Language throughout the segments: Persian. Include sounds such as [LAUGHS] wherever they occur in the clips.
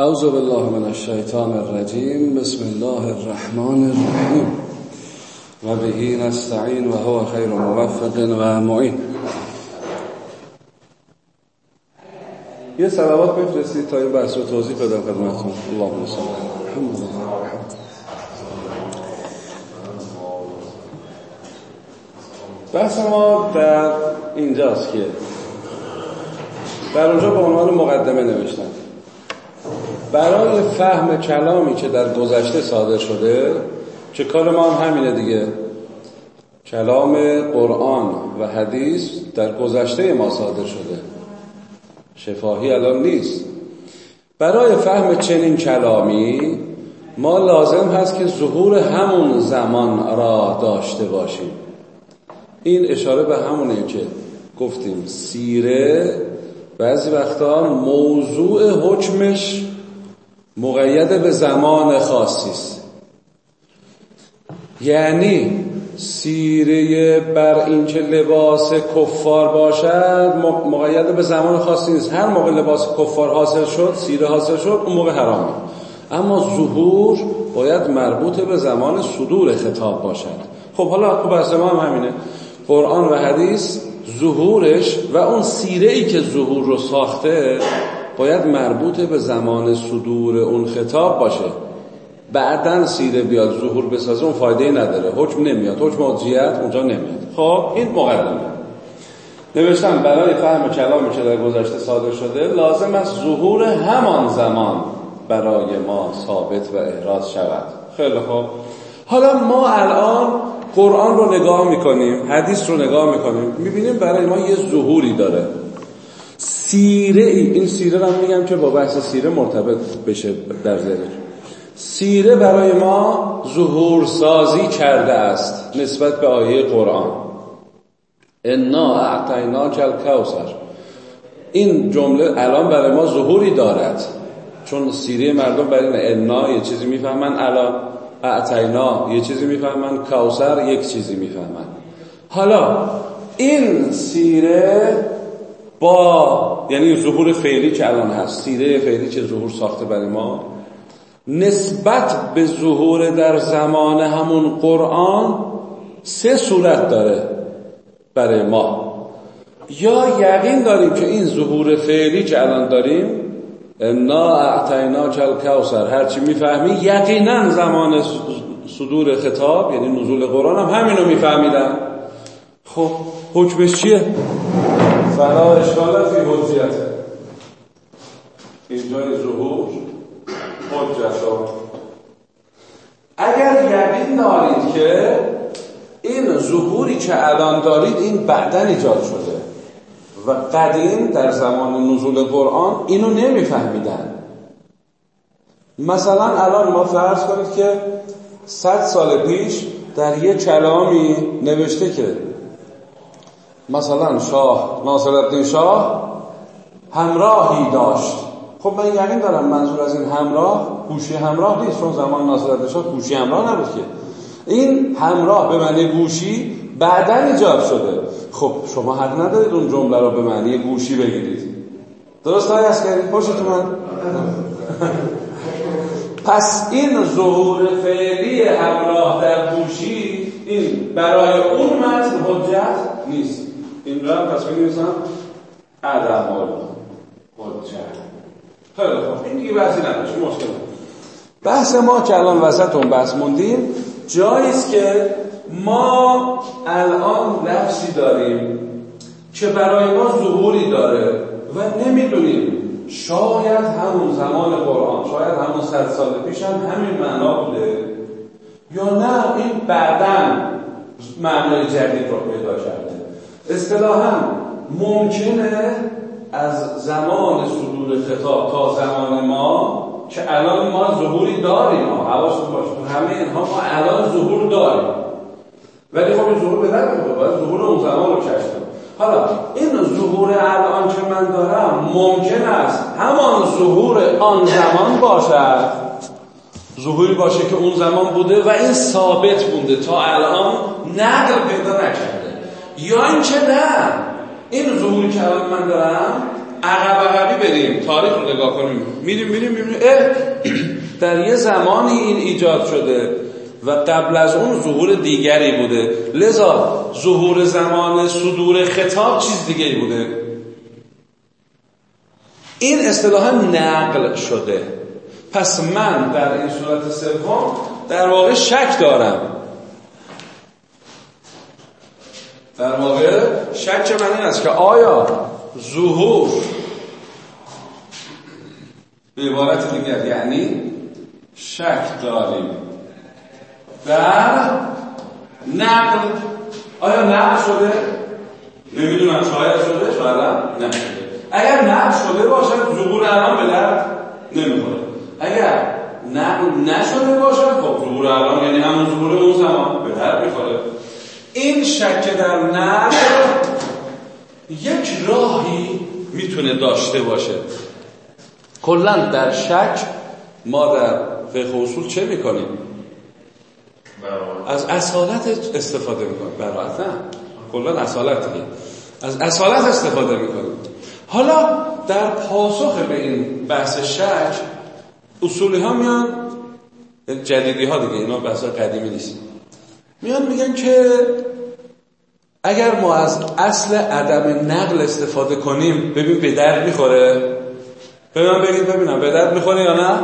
اعوذ بالله من الشیطان الرجیم. بسم الله الرحمن الرحیم. و بهی نستعین و هو خیر موفق و معین. یه سلوات بفرستید تا این بحث و توضیح پیدا خدمتون اللهم صل بحث ما در اینجاست که در اونجا به عنوان مقدمه نوشتم برای فهم کلامی که در گذشته صادر شده که کار ما هم همینه دیگه. کلام قرآن و حدیث در گذشته ما صادر شده. شفاهی الان نیست. برای فهم چنین کلامی ما لازم هست که ظهور همون زمان را داشته باشیم. این اشاره به همونه که گفتیم سیره بعضی وقتا موضوع حکمش مقید به زمان خاصی است. یعنی سیره بر اینکه لباس کفار باشد مقید به زمان خاصی نیست. هر موقع لباس کفار حاصل شد سیره حاصل شد اون موقع حرامه اما ظهور باید مربوط به زمان صدور خطاب باشد. خب حالا خب بحث ما هم همینه. قرآن و حدیث ظهورش و اون سیره ای که ظهور رو ساخته باید مربوط به زمان صدور اون خطاب باشه. بعدا سیره بیاد ظهور بسازه اون فایده نداره. حکم نمیاد. حکم عضیت اونجا نمیاد. خب این مقدمه. نوشتم برای فهم کلامی که در گذشته صادر شده لازم است ظهور همان زمان برای ما ثابت و احراز شود. خیلی خوب. حالا ما الان قرآن رو نگاه می‌کنیم حدیث رو نگاه می‌کنیم می‌بینیم برای ما یه ظهوری داره. سیره ای این سیره رو میگم که با بحث سیره مرتبط بشه در ذهن سیره برای ما ظهور سازی کرده است نسبت به آیه قرآن. انا اعطینا کل این جمله الان برای ما ظهوری دارد چون سیره مردم برای انا یه چیزی می‌فهمن الان اعتینا یه چیزی می‌فهمن کوسر یک چیزی می‌فهمن. حالا این سیره با یعنی ظهور فعلی که الان هست سیره فعلی که ظهور ساخته برای ما نسبت به ظهور در زمان همون قرآن سه صورت داره برای ما. یا یقین داریم که این ظهور فعلی که الان داریم انا اعتینا کل کوسر هرچی می‌فهمی یقینا زمان صدور خطاب یعنی نزول قرآن هم همینو میفهمیدن. خب حکمش چیه؟ فلا اشکال فی حجیته اینجای ظهور حجت اگر یقین دارید که این ظهوری که الان دارید این بعدا ایجاد شده و قدیم در زمان نزول قرآن اینو نمیفهمیدن. مثلا الان ما فرض کنید که صد سال پیش در یه کلامی نوشته که مثلا شاه ناصرالدین شاه همراهی داشت. خب من یقین دارم منظور از این همراه گوشی همراه نیست چون زمان ناصرالدین شاه گوشی همراه نبود که. این همراه به معنی گوشی بعدا ایجاد شده. خب شما حق ندارید اون جمله رو به معنی گوشی بگیرید. درست های از کردید؟ پشت من [LAUGHS] پس این ظهور فعلی همراه در گوشی این برای اون متن حجت نیست. این رو هم پس بگیرسم عدم حجت خیلی خوب. این دیگه بحثی مشکل بحث ما که الان وسط اون بحث موندیم جاییست که ما الان لفظی داریم که برای ما ظهوری داره و نمی‌دونیم. شاید همون زمان قرآن شاید همون صد سال پیش هم همین معنا بوده. یا نه این بعدا معنای جدید رو پیدا کرده. اصطلاحا ممکنه از زمان صدور خطاب تا زمان ما که الان ما ظهوری داریم حواستون باشه. تو همه اینها ما الان ظهور داریم. ولی خب این ظهور به درد می‌خوره باید ظهور اون زمان رو کشف حالا این ظهور الان که من دارم ممکن است همان ظهور آن زمان باشد؟ ظهوری باشه که اون زمان بوده و این ثابت بوده. تا الان نقل پیدا نکرده. یا اینکه نه. این ظهوری که الان من دارم. عقب عقبی بریم. تاریخ رو نگاه کنیم. میریم میریم میریم. در یه زمانی این ایجاد شده و قبل از اون ظهور دیگری بوده. لذا ظهور زمان صدور خطاب چیز دیگری بوده. این اصطلاح نقل شده. پس من در این صورت سوم در واقع شک دارم. در واقع شک من این است که آیا ظهور به عبارت دیگر یعنی شک داریم در نقل آیا نقل شده؟ نمی‌دونم شاید شده شاید نشده اگر نقل شده باشد ظهور الان به درد نمی‌خوره. اگر نقل نشده باشد خب ظهور الان یعنی همون ظهور اون زمان به درد می‌خوره. این شک در نقل یک راهی می‌تونه داشته باشه. کلا در شک ما در فقه اصول چه می‌کنیم؟ از اصالت استفاده می‌کنیم. برایت نه. کلا اصالت دیگه. از اصالت استفاده می‌کنیم. حالا در پاسخ به این بحث شک اصولی ها میان جدیدی ها دیگه اینا بحث قدیمی نیست. میان میگن که اگر ما از اصل عدم نقل استفاده کنیم ببین به درد می‌خوره. ببین بگید ببینم به درد می‌خوره یا نه؟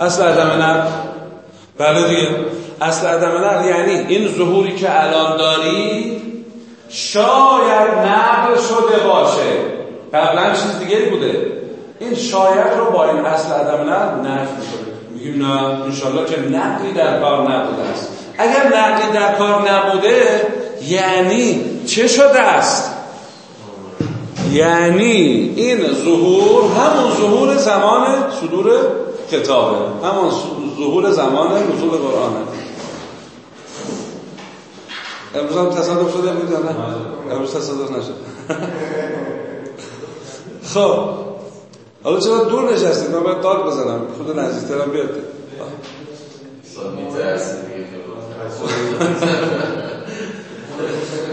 اصل عدم نقل. بله دیگه. اصل عدم نقل یعنی این ظهوری که الان داری شاید نقل شده باشه. قبلا چیز دیگه بوده. این شاید رو با این اصل عدم نقل نفی می‌کنه. میگیم نه انشالله که نقلی در کار نبوده است. اگر نقلی در کار نبوده یعنی چه شده است؟ یعنی این ظهور همون ظهور زمان صدور کتابه. همون ظهور زمان نزول قرآنه. امروز هم تصادف شده بود نه؟ امروز تصادف نشد [LAUGHS] خب. حالا چرا دور نشستید؟ من باید داد بزنم. خود نزدیکترم بیاد.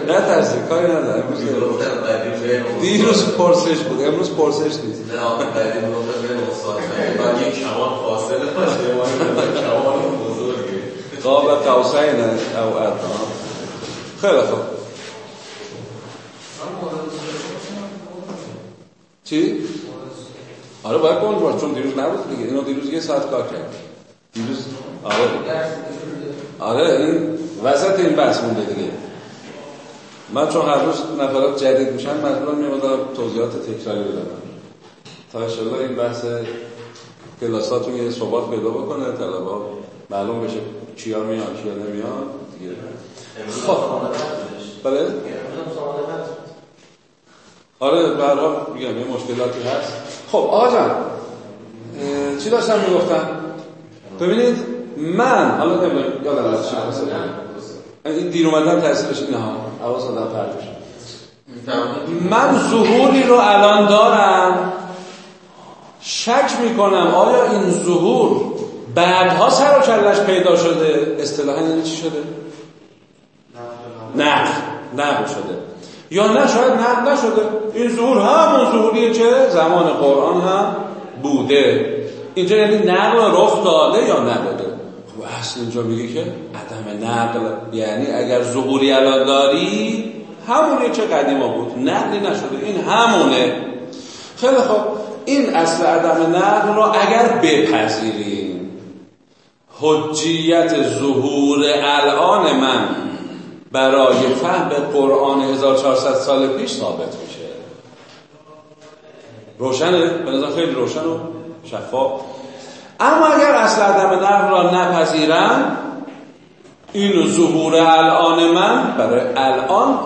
نه ترسی کاری نداره امروز دیروز پرسش بود. امروز پرسش نیست. نه قدیم گفتم به استاد من یک کمان فاصله باشه کمان بزرگه قاب قوسین او ادنا خیلی خوب. چی؟ آره باید کن باش چون دیروز نبود دیگه. اینو دیروز یه ساعت کار کرد دیروز آره. آره این وسط این بحث مونده دیگه. من چون هر روز نفرات جدید میشن مجبورم میمادم توضیحات تکراری بدم. تا انشالله این بحث کلاساتون یه صحبت پیدا بکنه طلبا معلوم بشه چیا میان چیا نمیان. دیگه. خب بله؟ آره حال میگم یه مشکلاتی هست. خب آقا جان چی داشتم می‌گفتم؟ ببینید من حالا نمی‌دونم یادم از چی این دیر اومدن تاثیرش اینه ها. حواس آدم من ظهوری رو الان دارم. شک می‌کنم آیا این ظهور بعدها سر و کلش پیدا شده؟ اصطلاحا یعنی چی شده؟ نه نه شده. یا نه شاید نه نشده. این ظهور همون ظهوریه که زمان قرآن هم بوده. اینجا یعنی نقل رخ داده یا خب اصل اینجا میگه که عدم نقل یعنی اگر ظهوری الان داری همونه که قدیما بود. نقلی نشده. این همونه. خیلی خب این اصل عدم نقل رو اگر بپذیریم حجیت ظهور الان من برای فهم قرآن 1400 سال پیش ثابت میشه. روشنه؟ به نظر خیلی روشن و شفاف. اما اگر اصل عدم نقل را نپذیرم این ظهور الان من برای الان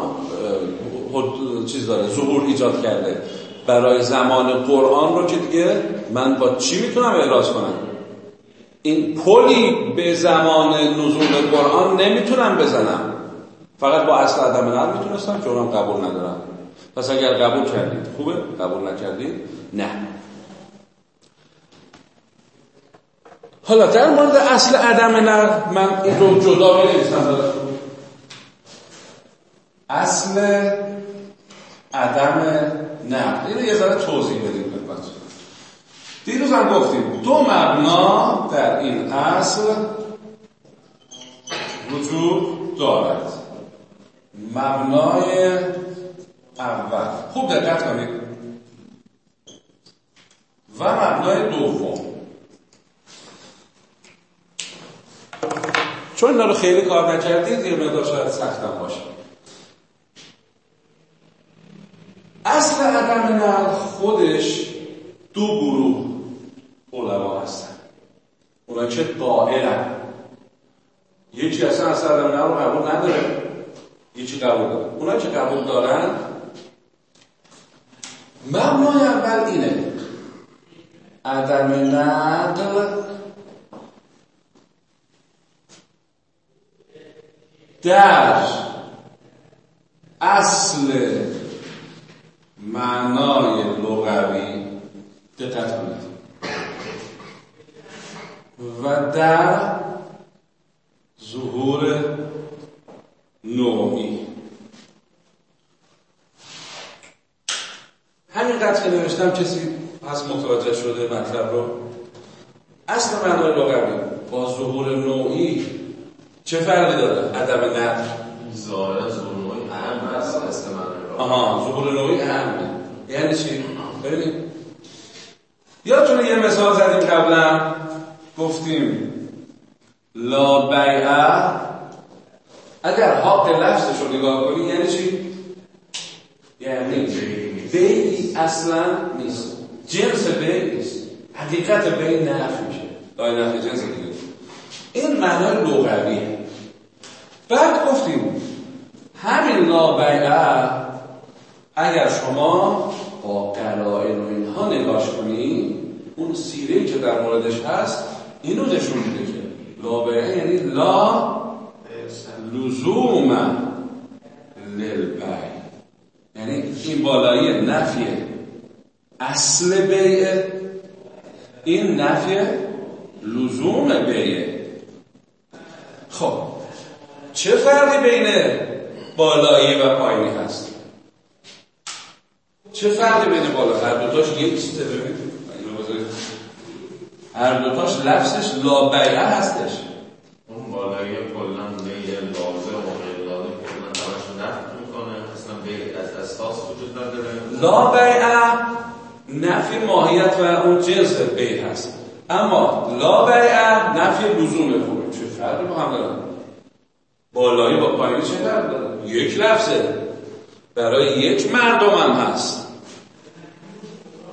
چیز داره ظهور ایجاد کرده. برای زمان قرآن رو که دیگه من با چی می‌تونم اعراض کنم؟ این پلی به زمان نزول قرآن نمی‌تونم بزنم. فقط با اصل عدم نقل می‌تونستم که قبول ندارم. پس اگر قبول کردید خوبه؟ قبول نکردید؟ نه. حالا در مورد اصل عدم نقل من این رو جدا بنویسم اصل عدم نه اینو یه ذره توضیح بدیم خدمت دیروز هم گفتیم دو مبنا در این اصل وجود دارد. مبنای اول. خوب دقت کنید. و مبنای دوم. چون اینا رو خیلی کار نکردید یه مقدار شاید سختم باشه. اصل عدم نقل خودش دو گروه علما هستن. اونا که قائلن یکی اصلا اصل عدم نقل رو قبول نداره. یکی قبول داره. اونا که قبول دارن مبنای اول اینه. عدم نقل در اصل معنای لغوی دقت کنید. و در ظهور نوعی. همین قطع که نوشتم کسی از متوجه شده مطلب رو اصل معنای لغوی با ظهور نوعی چه فرقی داره؟ عدم نقل ظاهرا ظهور نوعی اهم هست اصل معنای آها ظهور نوعی اهمه یعنی چی؟ ببینید یادتونه یه مثال زدیم قبلا؟ گفتیم لا بیعه اگر حق لفظش رو نگاه کنی یعنی چی؟ یعنی بی اصلا نیست. جنس بی نیست. حقیقت بی نفی میشه. دای نفی جنس دیگه این معنای لغویه بعد گفتیم همین لابعه اگر شما با قرائن و اینها نگاش کنی اون سیره که در موردش هست اینو نشون میده که لابعه یعنی لا لزوم للبی یعنی این بالایی نفی اصل بیعه این نفی لزوم بیعه. خب چه فرقی بین بالایی و پایینی هست؟ چه فرقی بین بالا؟ هر دوتاش یک چیزه ببینید هر دوتاش لفظش لابعه هستش. اون بالایی کلا بیه لازم و غیر لازم کلا همش نفت می‌کنه. اصلا بیه از اساس وجود نداره. لابعه نفی ماهیت و اون جنس بی هست. اما لابعه نفی لزوم خوبه. چه فرقی با هم دارن؟ بالایی با پایینی چه فرق داره؟ یک لفظه. برای یک مردم هم هست.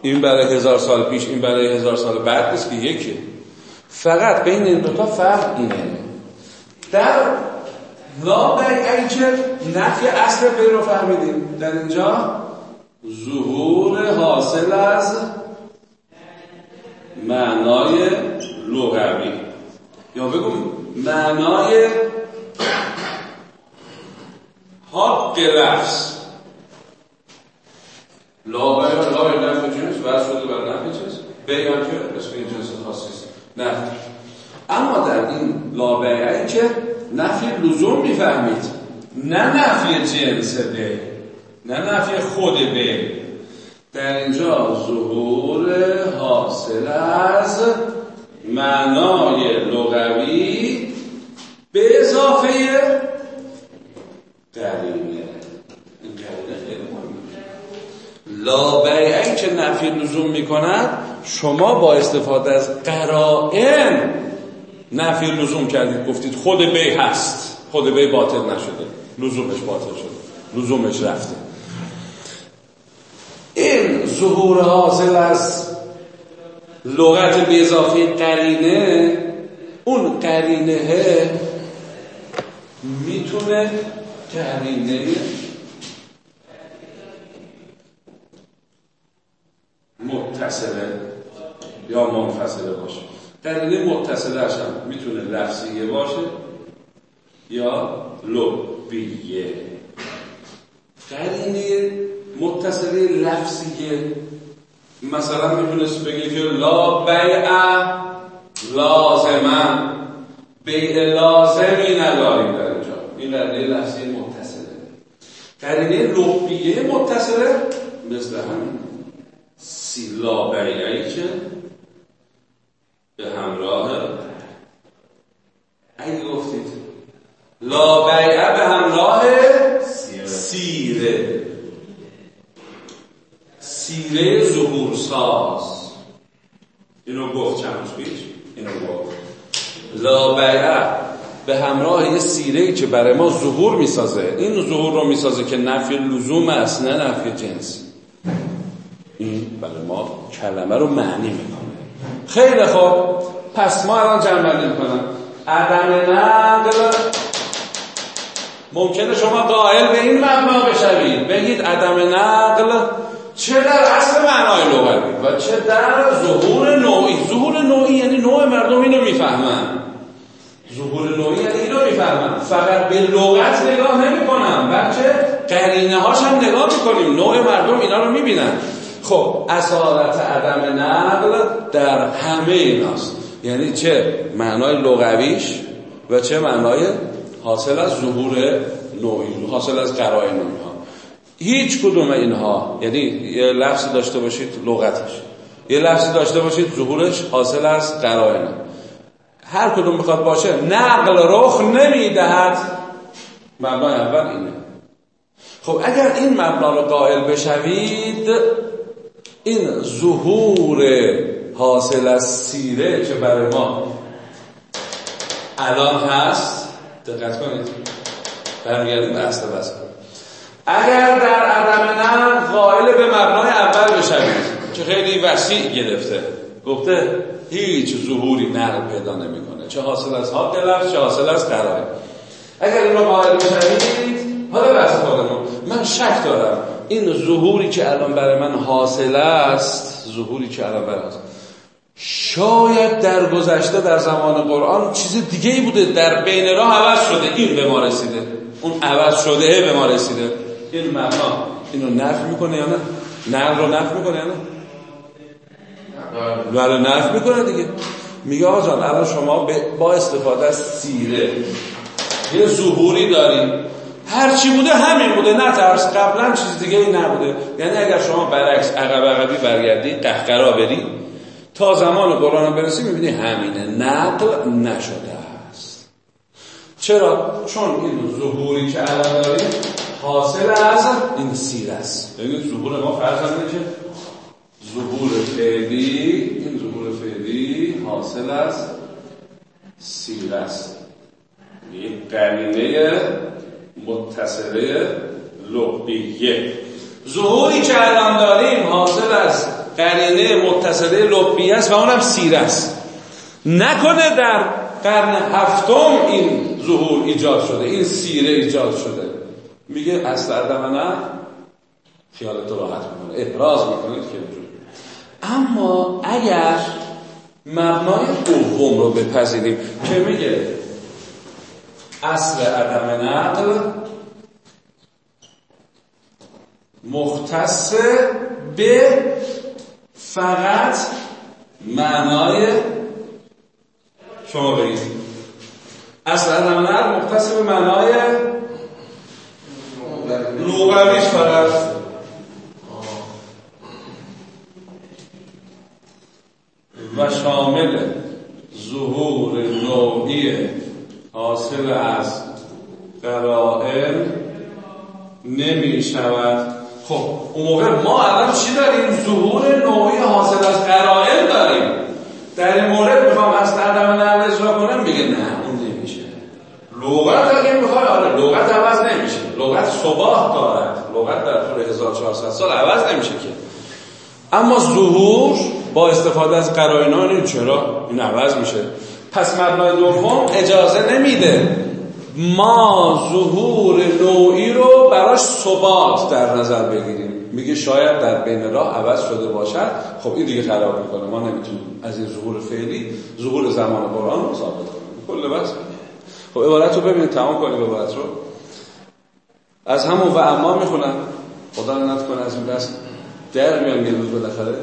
این برای هزار سال پیش این برای هزار سال بعد نیست که یکی فقط بین این دوتا فرق اینه. در لابعه که نفی اصل بی رو فهمیدیم. در اینجا ظهور حاصل از معنای لغوی. یا بگو. معنای حق لفظ لا بیا لا بیا نفع جنس وز شده بر نفع جنس بیان که اسم این جنس خاصی نفع اما در این لا بیعی که نفی لزوم می‌فهمید. نه نفی جنس بی نه نفی خود بی در اینجا ظهور حاصل از معنای لغوی به اضافه قرینه این قرینه خیلی مهمه لا بیعی که نفی لزوم می‌کند شما با استفاده از قرائن نفی لزوم کردید. گفتید خود بی هست خود بی باطل نشده. لزومش باطل شده. لزومش رفته. این ظهور حاصل از لغت به اضافه قرینه. اون قرینه می‌تونه قرینه متصله یا منفصله باشه. قرینه متصله هم می‌تونه لفظیه باشه یا لبیه قرینه متصله لفظیه مثلا می‌تونست بگی که لا بیع لازما بیع لازمی نداریم در اینجا. این قرینه لفظی متصله. قرینه لبیه متصله مثل همین. سیلا بیعی که به همراه اگه گفتید. لا بیعه به همراه سیره. سیره. ظهور ساز اینو گفت چند روز پیش؟ اینو گفت. لا بیعه به همراه یه سیره که برای ما ظهور می‌سازه. این ظهور رو می‌سازه که نفی لزوم است نه نفی جنس. این برای ما کلمه رو معنی می‌کنه. خیلی خوب. پس ما الان جمع می‌کنم. عدم نقل. ممکنه شما قائل به این مبنا بشوید. بگید عدم نقل چه در اصل معنای لغوی و چه در ظهور نوعی. ظهور نوعی یعنی نوع مردم اینو می‌فهمن. ظهور نوعی یعنی اینو می‌فهمن. فقط به لغت نگاه نمی‌کنم بلکه قرینه هاش هم نگاه می‌کنیم. نوع مردم اینا رو می‌بینن. خب اصالت عدم نقل در همه ایناست. یعنی چه معنای لغویش و چه معنای حاصل از ظهور نوعی حاصل از قرائن ها هیچ کدوم اینها یعنی یه لفظی داشته باشید لغتش. یه لفظی داشته باشید ظهورش حاصل از قرائن. هر کدوم بخواد باشه نقل رخ نمی‌دهد. مبنای اول اینه. خب اگر این مبنا رو قائل بشوید این ظهور حاصل از سیره که برای ما الان هست دقت کنید. برمیگردیم به اصل بس اگر در عدم نقل قائل به مبنای اول بشوید که خیلی وسیع گرفته گفته هیچ ظهوری نقل پیدا نمی‌کنه. چه حاصل از حق لفظ چه حاصل از قرائن اگر این رو قائل بشوید حالا خودمون. من شک دارم این ظهوری که الان برای من حاصل است ظهوری که الان برای است شاید در گذشته در زمان قرآن چیز دیگه ای بوده در بین راه عوض شده. این به ما رسیده. اون عوض شده به ما رسیده. این معنا اینو نفی می‌کنه یا نه؟ نقل رو نفی می‌کنه یا نه؟ بله نفی می‌کنه دیگه. میگه آقا جان الان شما با استفاده از سیره یه ظهوری داریم هر چی بوده همین بوده نه ترس. قبلا چیز دیگه ای نبوده. یعنی اگر شما برعکس عقب عقبی برگردی قهقرا بری تا زمان قرآن برسی می‌بینی همینه. نقل نشده است. چرا؟ چون این ظهوری که الان داریم حاصل از این سیر است. ببینید ظهور ما فرض که ظهور فعلی این ظهور فعلی حاصل از سیر است. این قرینه متصله لبیه ظهوری که الان داریم حاصل از قرینه متصله لبیه است و اونم سیر است. نکنه در قرن هفتم این ظهور ایجاد شده این سیره ایجاد شده. میگه عدم نه خیالت راحت می‌کنه ابراز می‌کنه که اما اگر مبنای دوم رو بپذیریم که میگه؟ اصل عدم نقل مختص به فقط معنای شما بگید. اصل عدم نقل مختص به معنای لغویش فقط. و شامل ظهور نوعی حاصل از قرائن نمی شود خب اون موقع ما الان چی داریم؟ ظهور نوعی حاصل از قرائن داریم. در این مورد می‌خوام از عدم نقل اجرا کنم میگه نه اون نمیشه. لغت اگه می‌خوای آره لغت عوض نمیشه. لغت صباح دارد. لغت در طول 1400 سال عوض نمیشه که. اما ظهور با استفاده از قرائنان چرا؟ این عوض میشه. پس مبنای دوم اجازه نمیده ما ظهور نوعی رو براش ثبات در نظر بگیریم. میگه شاید در بین راه عوض شده باشد. خب این دیگه خراب می‌کنه. ما نمی‌تونیم از این ظهور فعلی ظهور زمان قرآن رو ثابت کنیم. کل بس خب عبارت رو ببینید تمام کنیم عبارت رو. از همون و اما می‌خونم خدا نت کنه از این بس در میان یه روز بالاخره.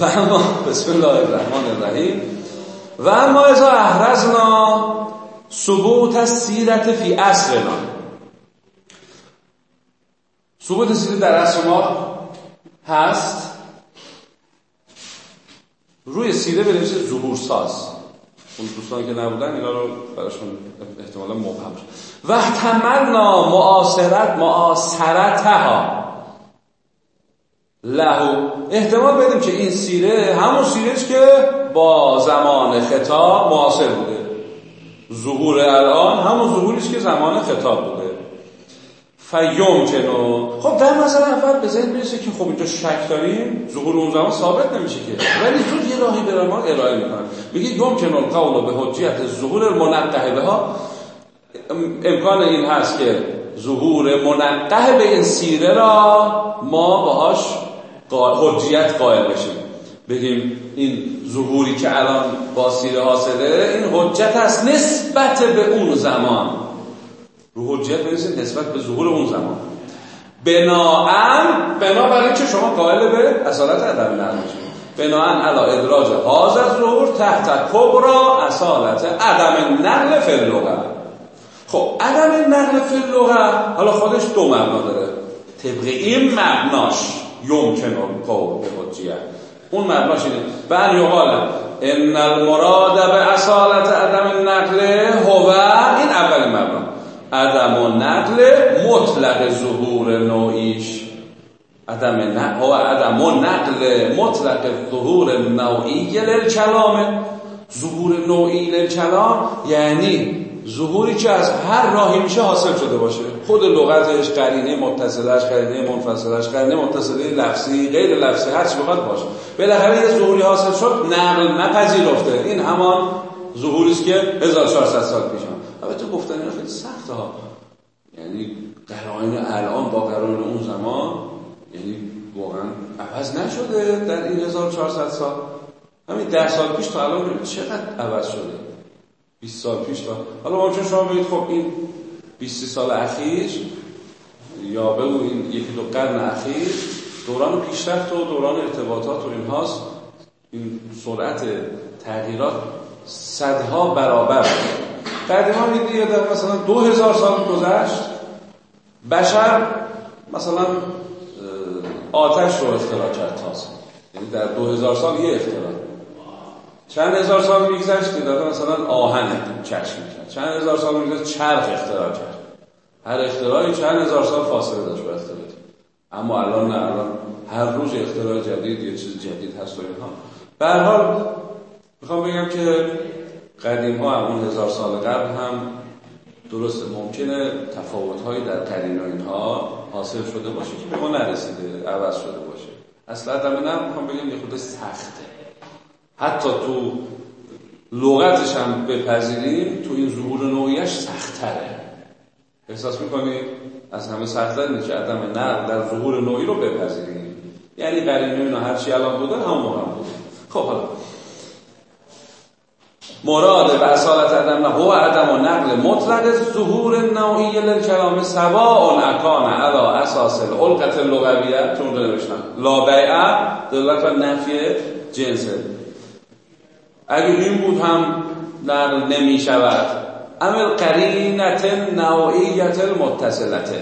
و اما بسم الله الرحمن الرحیم. و اما ازا احرزنا ثبوت سیرت فی اصلنا ثبوت سیرت در اصل ما هست. روی سیره بنویسید ظهور ساز اون دوستان که نبودن اینا رو براشون احتمالا مبهم و تمنا معاصرت معاصرتها. لهو. احتمال بدیم که این سیره همون سیره که با زمان خطاب معاصر بوده. ظهور الان همون ظهوری که زمان خطاب بوده. فیوم کنو خب در نظر اول به ذهن می‌رسه که خب اینجا شک داریم ظهور اون زمان ثابت نمیشه که. ولی زود یه راهی به ما ارائه می‌کنن میگه یوم کنو قول به حجیت ظهور المنقه به ها امکان این هست که ظهور منقه به این سیره را ما باهاش حجیت قائل بشیم. بگیم این ظهوری که الان با سیره حاصله این حجت است نسبت به اون زمان. رو حجیت برسید نسبت به ظهور اون زمان. بناان بنابراین که شما قائل به اصالت عدم نقل میشید. بناان علا ادراج حاضر ظهور تحت کبرا اصالت عدم نقل فی خب عدم نقل فی حالا خودش دو معنا داره. طبق این معناش یمکن قول به حجیت. اون معناش اینه. بل یقال ان المراد به اصالت عدم نقل هو این اول معنا عدم و نقل مطلق ظهور نوعیش. عدم نقل هو عدم و نقل مطلق ظهور نوعی للکلام. ظهور نوعی للکلام یعنی ظهوری که از هر راهی میشه حاصل شده باشه. خود لغتش قرینه متصلش قرینه منفصلش قرینه متصله لفظی غیر لفظی هر چی بخواد باشه. بالاخره یه ظهوری حاصل شد نقل نپذیرفته. این همان ظهوری است که 1400 سال پیش البته گفتن اینا خیلی سخته ها. یعنی قرائن الان با قرائن اون زمان یعنی واقعا عوض نشده در این 1400 سال. همین ده سال پیش تا الان چقدر عوض شده؟ 20 سال پیش تا حالا ممکن شما بگید خب این 20 سال اخیر یا بگو این یکی دو قرن اخیر دوران پیشرفت و دوران ارتباطات و اینهاست این سرعت تغییرات صدها برابر. قدیما می‌دید در مثلا دو هزار سال گذشت بشر مثلا آتش رو اختراع کرد تازه. یعنی در دو هزار سال یه اختراع. چند هزار سال میگذشت که داده مثلا آهن چشم می‌کرد چند هزار سال میگذشت چرخ اختراع کرد. هر اختراعی چند هزار سال فاصله داشت با اختراع. اما الان نه الان هر روز اختراع جدید یه چیز جدید هست و اینها. به حال می‌خوام بگم که قدیم ها اون هزار سال قبل هم درست ممکنه تفاوت هایی در قرین و اینها حاصل شده باشه که به ما نرسیده عوض شده باشه. اصلا نه می‌خوام بگم یه خود سخته. حتی تو لغتش هم بپذیریم تو این ظهور نوعیش سختره احساس می‌کنید از همه سختتر که عدم نقل در ظهور نوعی رو بپذیریم. یعنی قرینه اینا هر چی الان بوده همون موقع بوده خب حالا. مراد به اصالت عدم هو عدم و نقل مطلق ظهور نوعی للکلام سواء اکان علا اساس العلقت اللغویه. چون رو نوشتم لا بیعه دلت و نفی جنسه اگر این بود هم نقل نمی شود عمل قرینت نوعیت المتصلت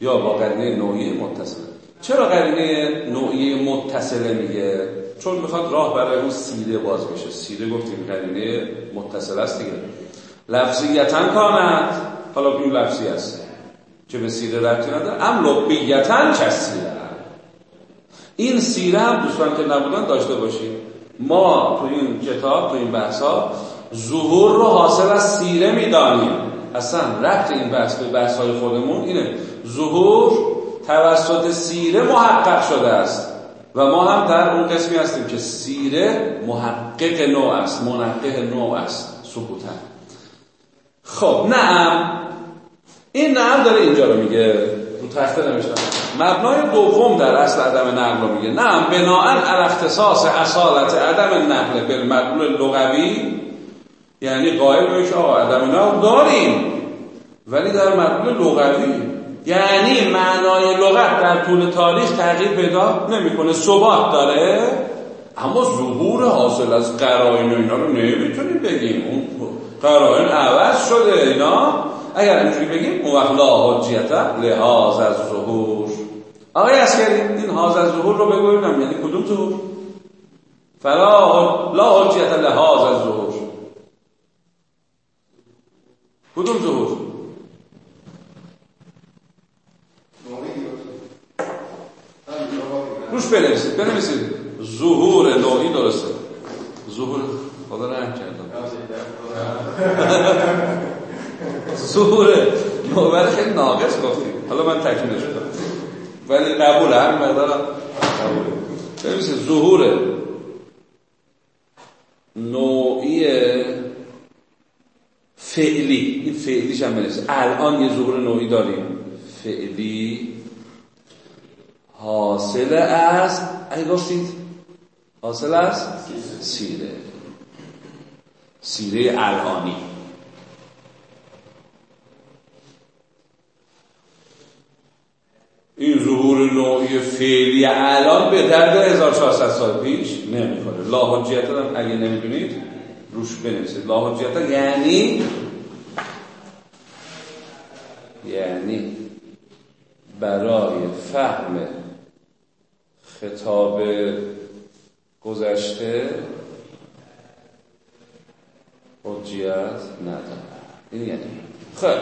یا با قرینه نوعی متصله چرا قرینه نوعی متصله میگه؟ چون می‌خواد راه برای اون سیره باز بشه. سیره گفتیم قرینه متصله است دیگه. لفظیتا کانت حالا این لفظی است. که به سیره ربطی نداره. ام لبیتا چسیره این سیره هم دوستان که نبودن داشته باشیم ما تو این کتاب تو این بحث ها ظهور رو حاصل از سیره می‌دانیم. اصلا رفت این بحث به بحث های خودمون اینه. ظهور توسط سیره محقق شده است. و ما هم در اون قسمی هستیم که سیره محقق نوع است منقق نوع است ثبوتا خب نعم. این نعم داره اینجا رو میگه. رو تخته نمیشتم مبنای دوم در اصل عدم نقل رو میگه. نه بناهن الاختصاص اصالت عدم نقل بالمدلول لغوی یعنی قائل میشه آقا عدم نقل داریم ولی در مدلول لغوی. یعنی معنای لغت در طول تاریخ تغییر پیدا نمی‌کنه ثبات داره. اما ظهور حاصل از قرائن و اینا رو نمی‌تونیم بگیم. اون قرائن عوض شده اینا. اگر اینجوری بگیم اون وقت لا حجیت لحاظ از ظهور. آقای اسکری این حاضر ظهور رو بگویم یعنی کدوم ظهور فلا لا حجیت لحاظ ظهور. کدوم ظهور؟ روش بنویسید بنویسید. ظهور نوعی درسته. ظهور خدا رحم کردم [LAUGHS] ظهور نوعی خیلی ناقص گفتیم حالا من تکمیلش کنم. ولی قبول هر مقدار قبوله بنویسید ظهور نوعی فعلی این فعلیش هم بنویسید الان یه ظهور نوعی داریم. فعلی حاصل از ای گفتید حاصل از سیره. سیره الانی. این ظهور نوعی فعلی الان به درد 1400 سال پیش نمی‌خوره لا حجیت هم اگه نمی‌دونید روش بنویسید. لا حجیت یعنی؟ یعنی برای فهم خطاب گذشته حجیت نداره. این یعنی. خیلی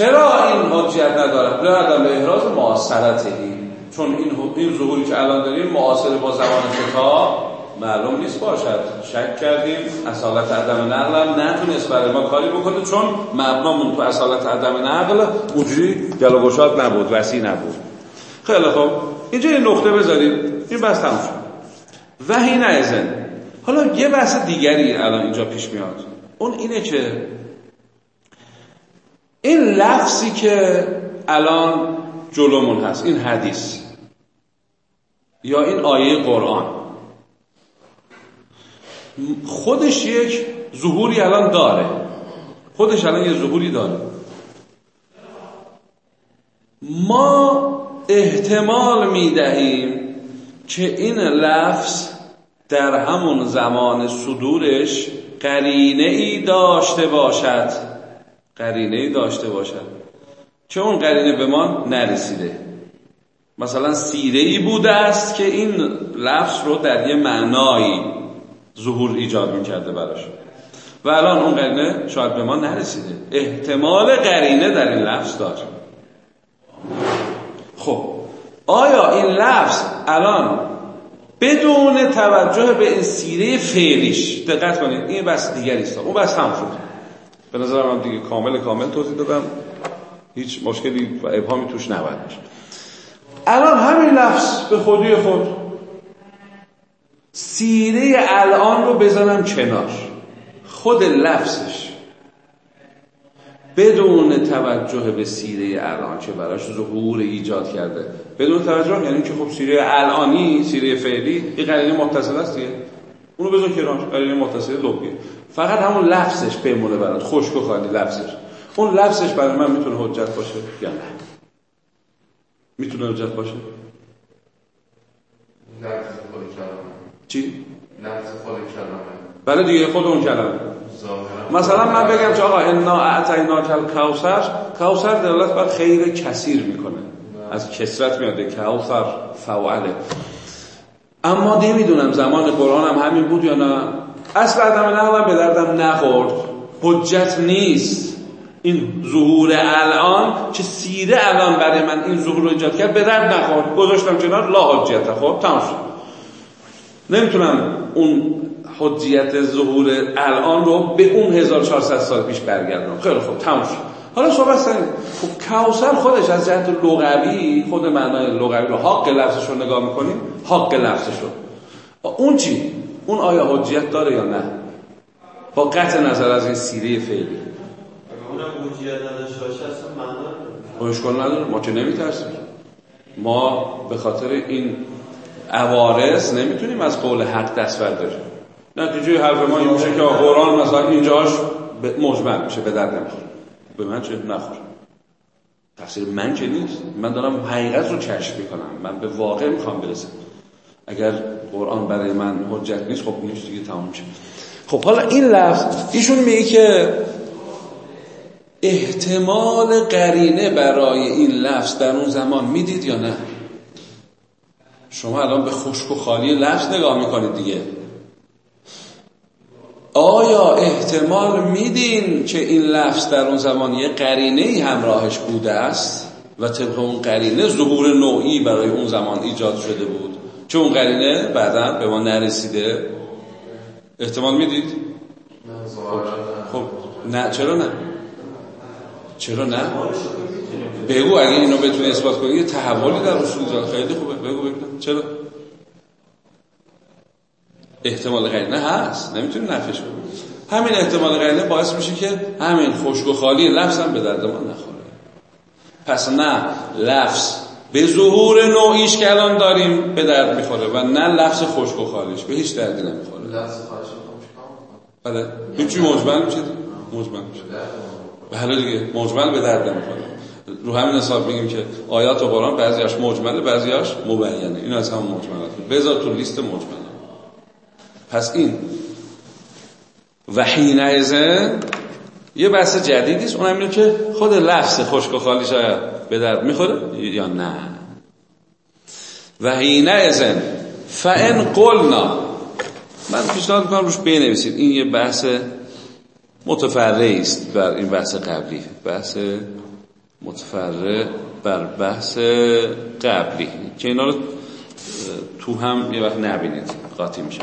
چرا این حجیت نداره به به احراز معاصرتهی چون این این ظهوری که الان داریم معاصر با زمان کتاب معلوم نیست باشد. شک کردیم اصالت عدم نقل هم نتونست برای ما کاری بکنه چون مبنامون تو اصالت عدم نقل اونجوری گل نبود وسیع نبود. خیلی خوب. اینجا یه نقطه بذاریم. این بس تموم شد. و ازن حالا یه بحث دیگری الان اینجا پیش میاد. اون اینه که این لفظی که الان جلومون هست این حدیث یا این آیه قرآن خودش یک ظهوری الان داره. خودش الان یه ظهوری داره. ما احتمال می دهیم که این لفظ در همون زمان صدورش قرینه ای داشته باشد. قرینه داشته باشد. چه اون قرینه به ما نرسیده. مثلا سیره ای بوده است که این لفظ رو در یه معنایی ظهور ایجاد می کرده براش. و الان اون قرینه شاید به ما نرسیده. احتمال قرینه در این لفظ داره خب آیا این لفظ الان بدون توجه به این سیره فعلیش دقت کنید این بس دیگری است. اون بس هم شد. به نظر من دیگه کامل کامل توضیح دادم. هیچ مشکلی و ابهامی توش باشه. الان همین لفظ به خودی خود. سیره الان رو بزنم کنار. خود لفظش. بدون توجه به سیره الان که براش ظهور ایجاد کرده. بدون توجه یعنی که خب سیره الانی سیره فعلی این قرینه متصل است دیگه. اونو بذار کنار. قرینه متصل لبیه. فقط همون لفظش بمونه برات. و خالی لفظش. اون لفظش برای من می‌تونه حجت باشه یا نه؟ می‌تونه حجت باشه؟ چی؟ لفظ خود کلمه. بله دیگه خود اون کلمه. مثلا من بگم که آقا انا اعطینا کل کوثر کوثر دلالت بر خیر کثیر می‌کنه. از کسرت میاده کوثر فوعله اما نمی‌دونم زمان قرآن هم همین بود یا نه. اصل عدم نقلم به دردم نخورد. حجت نیست. این ظهور الان که سیره الان برای من این ظهور رو ایجاد کرد به درد نخورد. گذاشتم کنار لا حجت خب تمام شد. نمی‌تونم اون حجیت ظهور الان رو به اون 1400 سال پیش برگردم خیلی خوب تموم شد. حالا صحبت سنیم خب کوسر خودش از جهت لغوی خود معنای لغوی رو حق لفظش رو نگاه می‌کنیم حق لفظش رو. اون چی؟ اون آیا حجیت داره یا نه؟ با قطع نظر از این سیره فعلی. اونم حجیت نداره. ما که نمیترسیم. ما به خاطر این عوارض نمی‌تونیم از قول حق دست برداریم. نتیجه حرف ما این میشه که قرآن مثلا اینجاش مجمل میشه به درد نمی‌خوره. به من چه نخور تقصیر من که نیست. من دارم حقیقت رو کشف می‌کنم. من به واقع می‌خوام برسم. اگر قرآن برای من حجت نیست خب نیست دیگه تمام میشه خب حالا این لفظ ایشون میگه که احتمال قرینه برای این لفظ در اون زمان می‌دید یا نه؟ شما الان به خشک و خالی لفظ نگاه می‌کنید دیگه. آیا احتمال میدین که این لفظ در اون زمان یه قرینه ای همراهش بوده است و طبق اون قرینه ظهور نوعی برای اون زمان ایجاد شده بود؟ چه اون قرینه بعدا به ما نرسیده احتمال می‌دید؟ خب نه چرا نه؟ چرا نه؟ بگو اگه اینو بتونی اثبات کنی یه تحولی در اصول خیلی خوبه بگو بگو چرا؟ احتمال قرینه هست نمی‌تونی نفیش کنی همین احتمال قرینه باعث میشه که همین خشک و خالی لفظ هم به درد من نخوره پس نه لفظ به ظهور نوعیش که الان داریم به درد می‌خوره و نه لفظ خشک و خالیش به هیچ دردی نمی‌خوره. لفظ خواهش بله. هیچی مجمل میشه مجمل میشه بله دیگه مجمل به درد نمی‌خوره. رو همین حساب میگیم که آیات قرآن بعضیاش مجمله بعضیاش مبینه. این از هم مجملات بذار تو لیست مجمله پس این و حینئذ یه بحث جدیدی است اونم اینه که خود لفظ خشک و خالی شاید به درد می‌خوره یا نه؟ و حینئذ فان قلنا. من پیشنهاد می‌کنم روش بنویسید. این یه بحث متفرعی است بر این بحث قبلی. بحث متفرع بر بحث قبلی. که اینا رو تو هم یه وقت نبینید. قاطی میشه.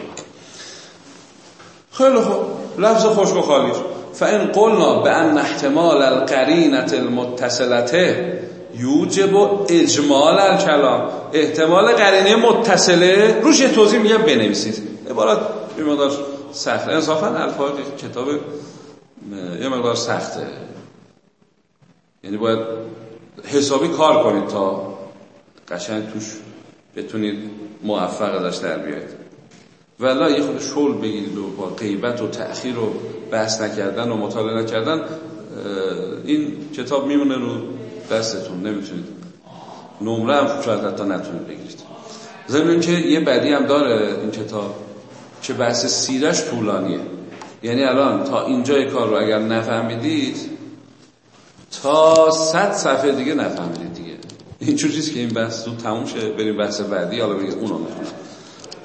خیلی خوب. لفظ خشک و خالی. فان قلنا بان احتمال القرینه المتصلته یوجب اجمال الکلام. احتمال قرینه متصله. روش یه توضیح میگم بنویسید. عبارت یه مقدار سخته. انصافا الفاظ کتاب یه مقدار سخته. یعنی باید حسابی کار کنید تا قشنگ توش بتونید موفق ازش در بیاید ولی یه خود شل بگیرید و با غیبت و تأخیر و بحث نکردن و مطالعه نکردن این کتاب میمونه رو دستتون نمی‌تونید. نمره هم شاید حتی نتونید بگیرید. ضمن که یه بدی هم داره این کتاب که بحث سیرش طولانیه. یعنی الان تا اینجای کار رو اگر نفهمیدید تا صد صفحه دیگه نفهمیدید دیگه. این چیزی که این بحث تو تموم شه بریم بحث بعدی حالا بگید اونو می‌خونم.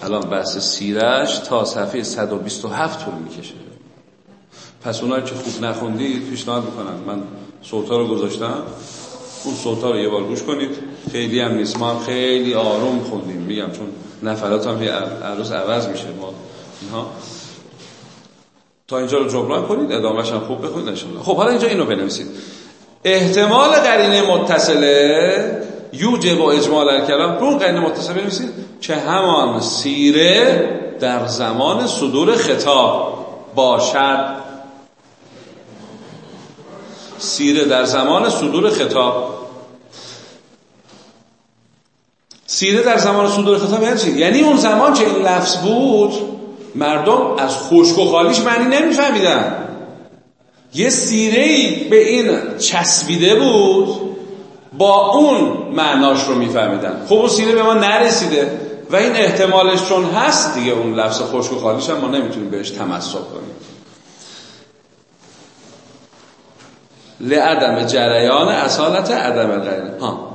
الان بحث سیرش تا صفحه 127 طول می‌کشه. پس اونایی که خوب نخوندید پیشنهاد می‌کنم. من صوتا رو گذاشتم. اون صوتا رو یه بار گوش کنید. خیلی هم نیست. ما هم خیلی آروم خوندیم. میگم چون نفرات هم عروض عوض میشه. ما اینها. تا اینجا رو جبران کنید. ادامهش هم خوب بخونید انشالله خب حالا اینجا اینو بنویسید. احتمال قرینه متصله یوجب و اجمال الکلام. رو قرینه متصله بنویسید. که همان سیره در زمان صدور خطاب باشد. سیره در زمان صدور خطاب. سیره در زمان صدور خطاب یعنی؟ یعنی اون زمان که این لفظ بود مردم از خشک و خالیش معنی نمیفهمیدن. یه سیره به این چسبیده بود با اون معناش رو میفهمیدن. خب اون سیره به ما نرسیده و این احتمالش چون هست دیگه اون لفظ خشک و خالیش هم ما نمی‌تونیم بهش تمسک کنیم. لعدم جریان اصالت عدم القرینه ها.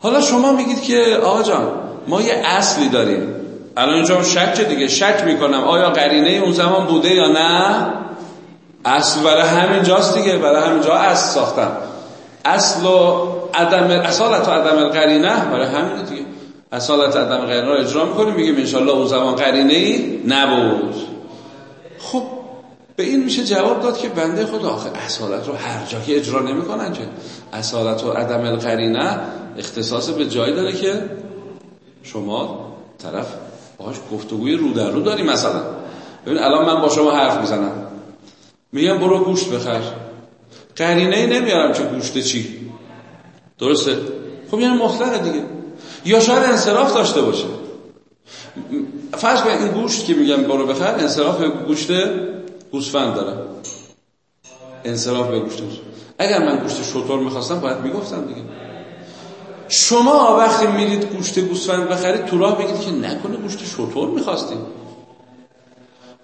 حالا شما میگید که آقا جان ما یه اصلی داریم. الان اینجا شک دیگه شک می‌کنم. آیا قرینه اون زمان بوده یا نه؟ اصل برای همین جاست دیگه برای همین جا اصل ساختم اصل و عدم اصالت و عدم القرینه برای همین دیگه. اصالت عدم قرینه رو اجرا می‌کنیم میگیم انشالله اون زمان قرینه ای نبود. خب به این میشه جواب داد که بنده خدا آخه اصالت رو هر جا که اجرا نمی‌کنن که اصالت و عدم القرینه اختصاص به جایی داره که شما طرف باش گفتگوی رو در رو داری مثلا. ببین الان من با شما حرف می‌زنم. میگم برو گوشت بخر. قرینه ای نمیارم که گوشت چی. درسته؟ خب یعنی مطلقه دیگه. یا شاید انصراف داشته باشه. فرض کن این گوشت که میگم برو بخر انصراف گوشت گوسفند داره. انصراف به اگر من گوشت شطور می‌خواستم باید می‌گفتم دیگه. شما وقتی میرید گوشت گوسفند بخرید تو راه بگید که نکنه گوشت شطور می‌خواستیم.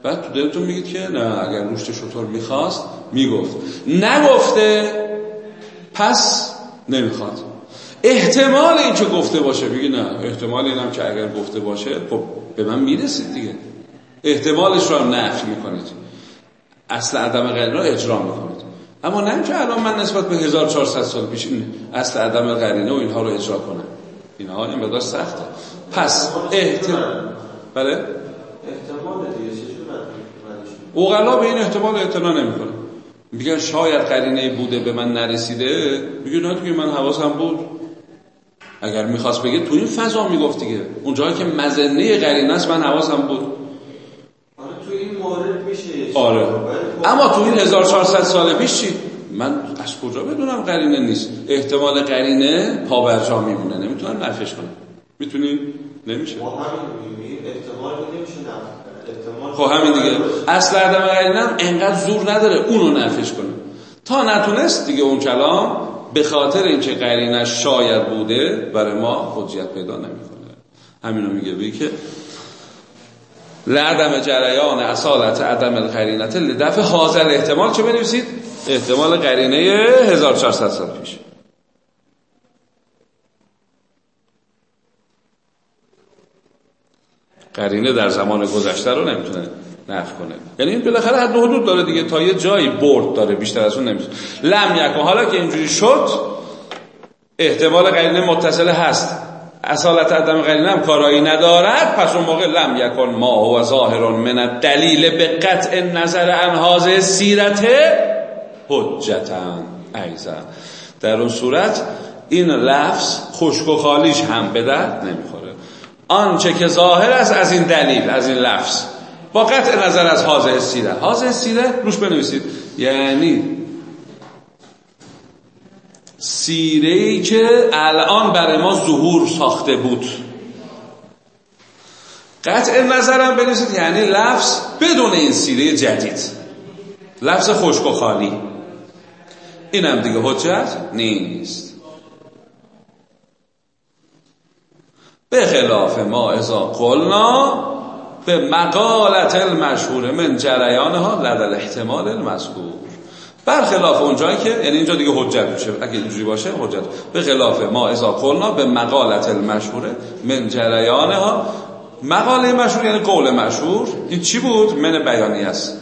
بعد تو دلتون میگید که نه اگر گوشت شطور می‌خواست می‌گفت. نگفته پس نمی‌خواد. احتمال این که گفته باشه بگی نه احتمال اینم که اگر گفته باشه خب به من می‌رسید دیگه. احتمالش رو هم نفی می‌کنید. اصل عدم قرینه رو اجرا می‌کنید. اما نه که الان من نسبت به 1400 سال پیش این اصل عدم قرینه و اینها رو اجرا کنم. اینها این مقدار سخته. پس احتمال بله؟ احتمال دیگه اوغلا به این احتمال اعتنا نمی‌کنه. میگن شاید قرینه بوده به من نرسیده. میگه نه دیگه من حواسم بود. اگر می‌خواست بگه تو این فضا می‌گفت دیگه. اونجایی که مزنه قرینه است من حواسم بود. آره تو این مورد میشه آره. خب اما تو این 1400 سال پیش چی؟ من از کجا بدونم قرینه نیست؟ احتمال قرینه پا بر جا میمونه. نمی‌تونم نفش کنم می‌تونی؟ نمیشه. احتمال نمیشه خب همین دیگه. اصل عدم قرینه هم انقدر زور نداره اونو نفش کنه. تا نتونست دیگه اون کلام به خاطر اینکه قرینه شاید بوده برای ما حجیت پیدا نمی‌کنه. همینو میگه. بگی که لعدم جریان اصالت عدم القرینت لدفع حاضر احتمال. چه بنویسید؟ احتمال قرینه 1400 سال پیش. قرینه در زمان گذشته رو نمی‌تونه نفی کنه. یعنی این بالاخره حد حدود داره دیگه. تا یه جایی برد داره بیشتر از اون نمیشه لم یکن. حالا که اینجوری شد احتمال قرینه متصله هست. اصالت عدم قرینه هم کارایی ندارد. پس اون موقع لم یکن ما هو ظاهر من الدلیل به قطع نظر عن حاضر سیرت حجتا ایزا در اون صورت این لفظ خشک و خالیش هم به درد نمی‌خوره. آنچه که ظاهر است از این دلیل از این لفظ. با قطع نظر از حاضر سیره. حاضر سیره روش بنویسید. یعنی سیره ای که الان برای ما ظهور ساخته بود. قطع نظرم بنویسید یعنی لفظ بدون این سیره جدید. لفظ خشک و خالی. اینم دیگه حجت نیست. به خلاف ما ازا قلنا به مقالت المشهور من جریانها لدل احتمال المذکور. برخلاف اونجایی که یعنی اینجا دیگه حجت میشه. اگه اینجوری باشه حجت. به خلاف ما ازا قلنا به مقالت المشهور من جریانها. مقاله مشهور یعنی قول مشهور. این چی بود؟ من بیانی است.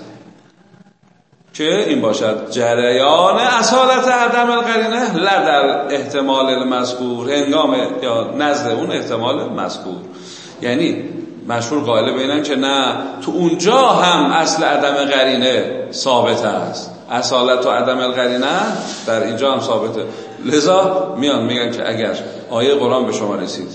که این باشد. جریان اصالت عدم القرینه لدل احتمال المذکور. هنگام یا نزد اون احتمال مذکور. یعنی مشهور قائل بینن که نه تو اونجا هم اصل عدم قرینه ثابت است. اصالت و عدم القرینه در اینجا هم ثابته. لذا میان میگن که اگر آیه قرآن به شما رسید.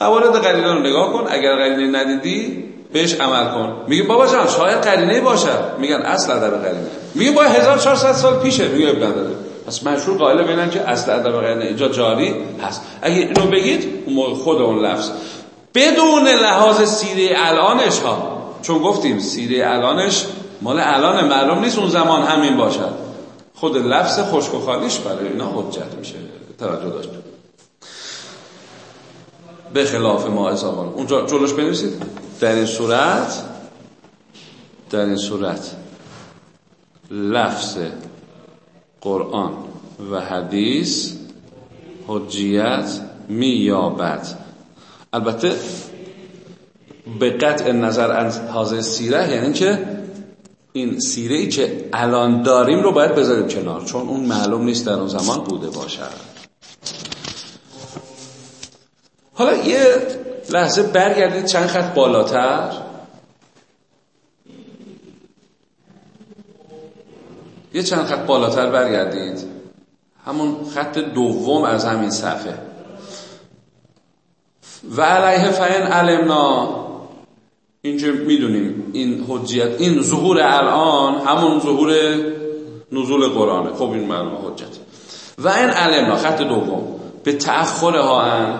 موارد قرینه رو نگاه کن. اگر قرینه ندیدی بهش عمل کن. میگه بابا جان شاید قرینه باشد. میگن اصل عدم قرینه میگه با 1400 سال پیشه. میگه اب نداره پس مشهور قائل بینن که اصل عدم قرینه اینجا جاری هست. اگه اینو بگید اون خود اون لفظ. بدون لحاظ سیره الانش ها چون گفتیم سیره الانش مال الان معلوم نیست اون زمان همین باشد. خود لفظ خشک و خالیش برای اینا حجت میشه. توجه داشت. به خلاف ما ازامان اونجا جلوش بنویسید. در این صورت در این صورت لفظ قرآن و حدیث حجیت مییابد. البته به قطع نظر از حاضر سیره یعنی که این سیره ای که الان داریم رو باید بذاریم کنار چون اون معلوم نیست در اون زمان بوده باشد. حالا یه لحظه برگردید چند خط بالاتر. یه چند خط بالاتر برگردید. همون خط دوم از همین صفحه. و علیه فین علمنا اینجا می‌دونیم. این حجیت این ظهور الان همون ظهور نزول قرآنه. خب این معلومه حجت. و این علمنا خط دوم. به تأخر ها ان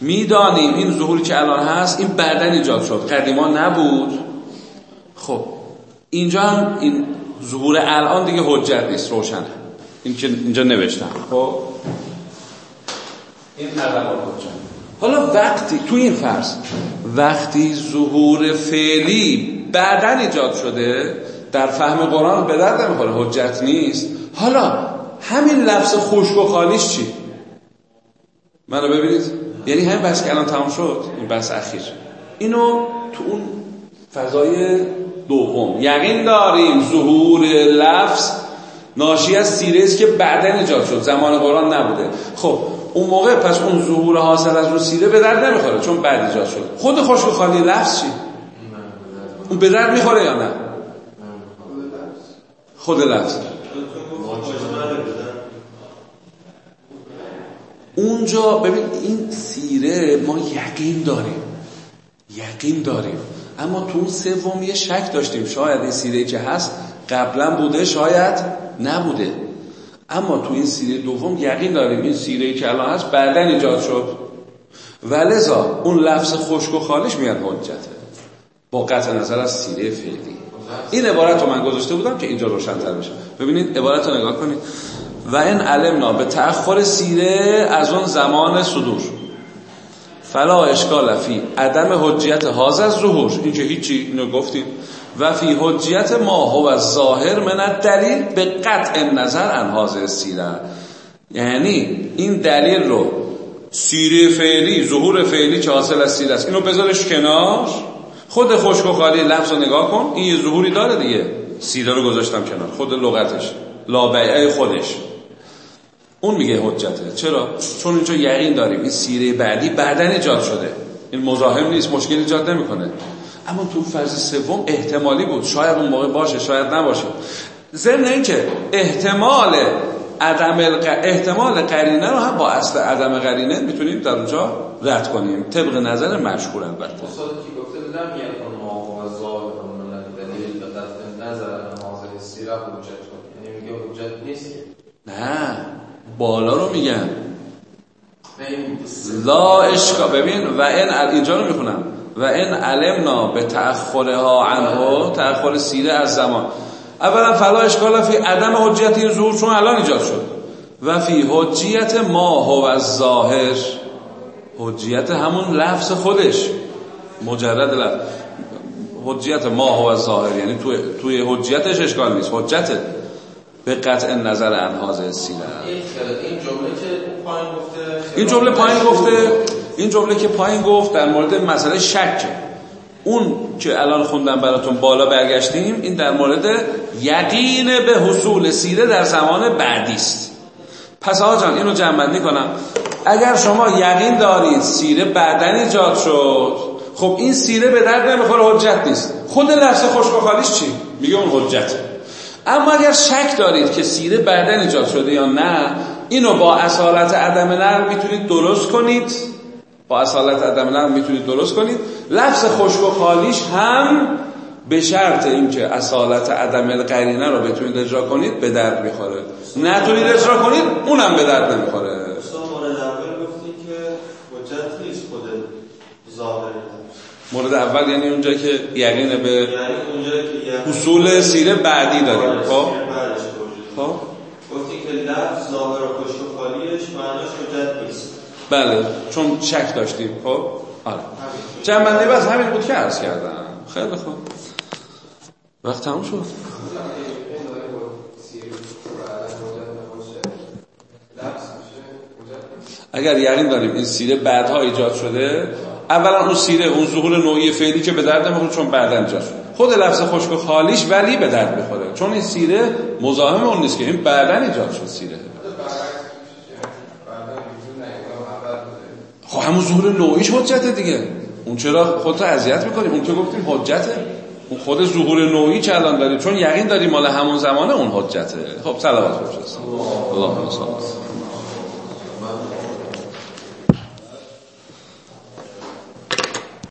می‌دانیم این ظهوری که الان هست این بعدن ایجاد شد. قدیما نبود. خب اینجا هم این ظهور الان دیگه حجت نیست روشنه این که اینجا نوشتم. خب این عدم حجت. حالا وقتی تو این فرض وقتی ظهور فعلی بعدا ایجاد شده در فهم قرآن به درد نمی‌خوره حجت نیست. حالا همین لفظ خشک و خالیش چی؟ منو ببینید. یعنی همین بحث که الان تمام شد این بحث اخیر. اینو تو اون فضای دوم یقین داریم ظهور لفظ ناشی از سیره است که بعدا ایجاد شد. زمان قرآن نبوده. خب اون موقع پس اون ظهور حاصل از رو سیره به درد نمی‌خوره چون بعد ایجاد شد. خود خوش و خالی لفظ چی؟ اون به درد می‌خوره یا نه؟ خود لفظ. اونجا ببین این سیره ما یقین داریم. یقین داریم. اما تو اون یه شک داشتیم. شاید این سیره که هست قبلا بوده شاید نبوده. اما تو این سیره دوم یقین داریم این سیره که الان هست بعدا ایجاد شد. ولذا اون لفظ خشک و خالش میاد حجته با قطع نظر از سیره فعلی. این عبارت رو من گذاشته بودم که اینجا روشن‌تر بشه. ببینید عبارت رو نگاه کنید. و این علمنا به تأخر سیره از اون زمان صدور. فلا اشکال فی عدم حجیت هاز از ظهور. این که هیچی اینو گفتیم و فی حجیت ما هو ظاهر من دلیل به قطع نظر ان هاز سیره. یعنی این دلیل رو سیره فعلی ظهور فعلی که حاصل از است؟ اینو بذارش کنار. خود خشک و خالی لفظ رو نگاه کن. این یه ظهوری داره دیگه. سیره رو گذاشتم کنار. خود لغتش. لابعه خودش. اون میگه حجته. چرا؟ چون اینجا یقین داریم. این سیره بعدی بعدا ایجاد شده. این مزاحم نیست. مشکل ایجاد نمی‌کنه. اما تو فرض سوم احتمالی بود. شاید اون موقع باشه شاید نباشه. ضمن اینکه احتمال عدم احتمال قرینه رو هم با اصل عدم قرینه می‌تونیم در اونجا رد کنیم. طبق نظر مشهور البته. نه بالا رو میگن. لا اشکا ببین و این اینجا رو می‌خونم. و این علمنا به تأخرها عنه تأخر سیره از زمان. اولا فلا اشکال فی عدم حجیت این ظهور چون الان ایجاد شد. و فی حجیت ما هو از ظاهر. حجیت همون لفظ خودش. مجرد لفظ. حجیت ما هو از ظاهر یعنی توی, توی حجیتش اشکال نیست. حجت به قطع نظر انهاز سیره. این جمله که پایین گفته این جمله پایین گفته این جمله که پایین گفت در مورد مسئله شک. اون که الان خوندم براتون بالا برگشتیم این در مورد یقین به حصول سیره در زمان بعدی است. پس آقا جان اینو جمع کنم. اگر شما یقین دارید سیره بعدا ایجاد شد خب این سیره به درد نمی‌خوره حجت نیست. خود لفظ خوشبخالیش چی؟ میگه اون حجت. اما اگر شک دارید که سیره بعدا ایجاد شده یا نه اینو با اصالت عدم نقل می‌تونید درست کنید. با اصالت عدم نقل می‌تونید درست کنید. لفظ خشک و خالیش هم به شرط اینکه اصالت عدم القرینه رو بتونید اجرا کنید به درد می‌خوره. نتونید اجرا کنید اونم به درد نمی‌خوره. مورد اول یعنی اونجا که یقین به یعنی اونجا که حصول سیره بعدی داریم. خب؟ خب؟ گفتی که لفظ ظاهر و خشک و خالیش معناش حجت نیست. بله چون شک داشتیم خب؟ آره. جنبنده بس همین بود که عرض کردم. خیلی خوب. وقت تموم شد. اگر یقین داریم این سیره بعدها ایجاد شده اولا اون سیره اون ظهور نوعی فعلی که به درد نمی‌خوره چون بعدا ایجاد شد. خود لفظ خشک و خالیش ولی به درد می‌خوره. چون این سیره مزاحم اون نیست که این بعدا ایجاد شد سیره. خب همون ظهور نوعیش حجته دیگه. اون چرا خودت اذیت می‌کنی؟ اون که گفتیم حجته. اون خود ظهور نوعی که الان داری؟ چون یقین داری مال همون زمانه اون حجته. خب صلوات بفرست. اللهم صل